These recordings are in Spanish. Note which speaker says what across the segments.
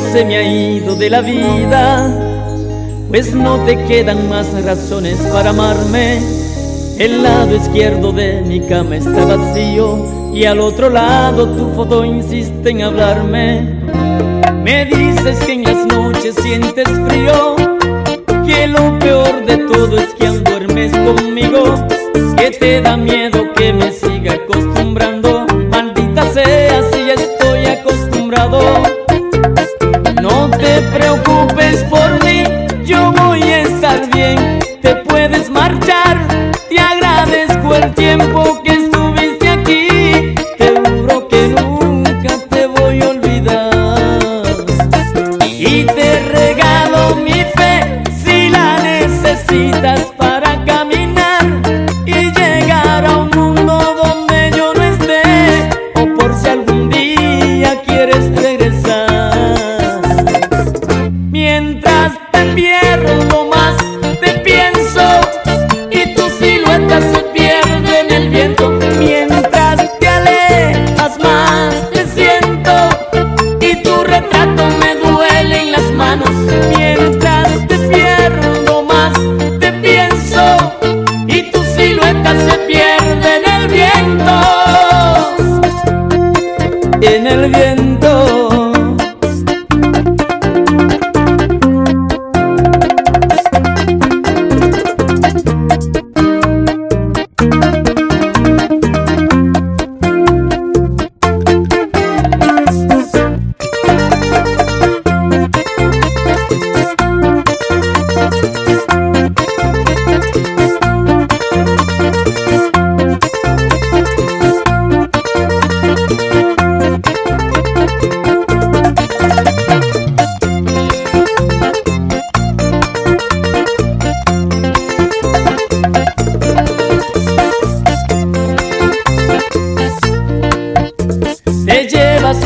Speaker 1: Se me ha ido de la vida, pues no te quedan más razones para amarme. El lado izquierdo de mi cama está vacío y al otro lado tu foto insiste en hablarme. Me dices que en las noches sientes frío,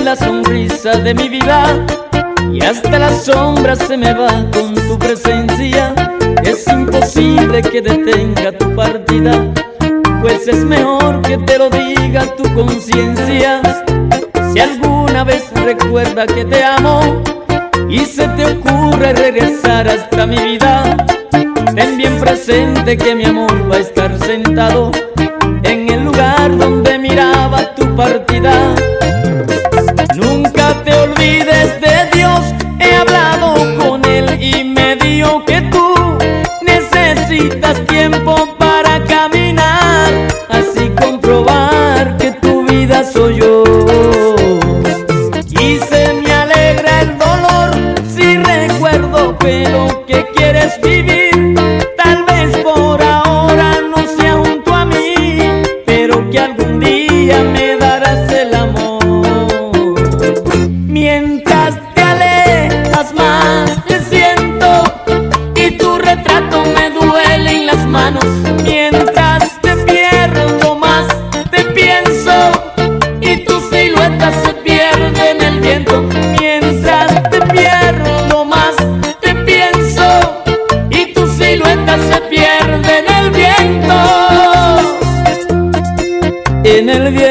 Speaker 1: la sonrisa de mi vida y hasta la sombra se me va con tu presencia. Es imposible que detenga tu partida, pues es mejor que te lo diga tu conciencia. Si alguna vez recuerda que te amo y se te ocurre regresar hasta mi vida, ten bien presente que mi amor va a estar sentado soy viento mientras te pierdo más te pienso y tu silueta se pierde en el viento. En el viento